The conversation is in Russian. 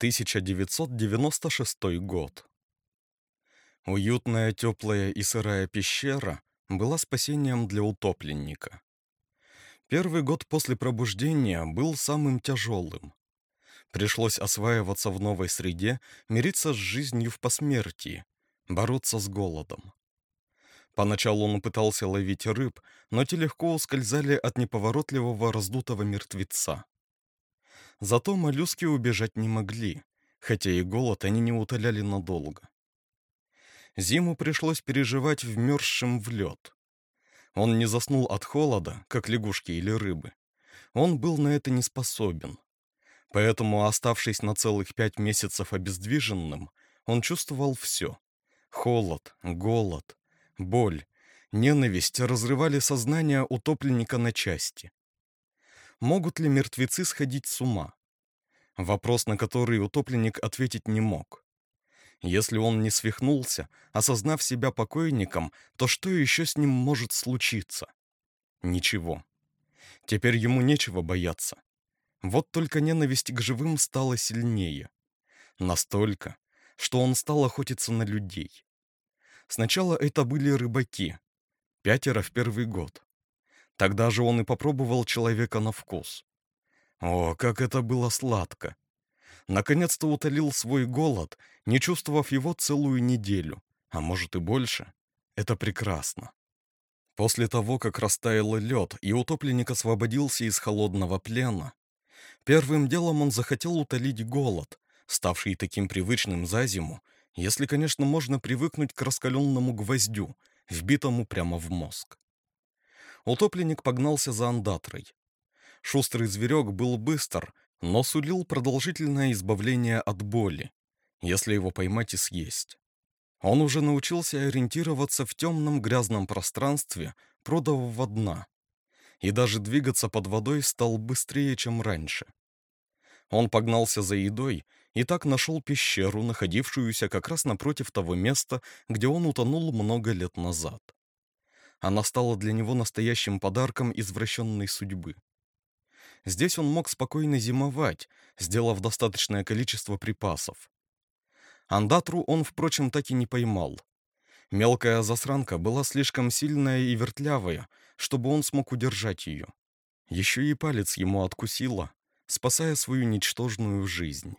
1996 год. Уютная, теплая и сырая пещера была спасением для утопленника. Первый год после пробуждения был самым тяжелым. Пришлось осваиваться в новой среде, мириться с жизнью в посмертии, бороться с голодом. Поначалу он пытался ловить рыб, но те легко ускользали от неповоротливого раздутого мертвеца. Зато моллюски убежать не могли, хотя и голод они не утоляли надолго. Зиму пришлось переживать вмерзшим в лед. Он не заснул от холода, как лягушки или рыбы. Он был на это не способен. Поэтому, оставшись на целых пять месяцев обездвиженным, он чувствовал все. Холод, голод, боль, ненависть разрывали сознание утопленника на части. Могут ли мертвецы сходить с ума? Вопрос, на который утопленник ответить не мог. Если он не свихнулся, осознав себя покойником, то что еще с ним может случиться? Ничего. Теперь ему нечего бояться. Вот только ненависть к живым стала сильнее. Настолько, что он стал охотиться на людей. Сначала это были рыбаки. Пятеро в первый год. Тогда же он и попробовал человека на вкус. О, как это было сладко! Наконец-то утолил свой голод, не чувствовав его целую неделю, а может и больше. Это прекрасно. После того, как растаял лед и утопленник освободился из холодного плена, первым делом он захотел утолить голод, ставший таким привычным за зиму, если, конечно, можно привыкнуть к раскаленному гвоздю, вбитому прямо в мозг. Утопленник погнался за андатрой. Шустрый зверек был быстр, но сулил продолжительное избавление от боли, если его поймать и съесть. Он уже научился ориентироваться в темном грязном пространстве прудового дна и даже двигаться под водой стал быстрее, чем раньше. Он погнался за едой и так нашел пещеру, находившуюся как раз напротив того места, где он утонул много лет назад. Она стала для него настоящим подарком извращенной судьбы. Здесь он мог спокойно зимовать, сделав достаточное количество припасов. Андатру он, впрочем, так и не поймал. Мелкая засранка была слишком сильная и вертлявая, чтобы он смог удержать ее. Еще и палец ему откусила, спасая свою ничтожную жизнь.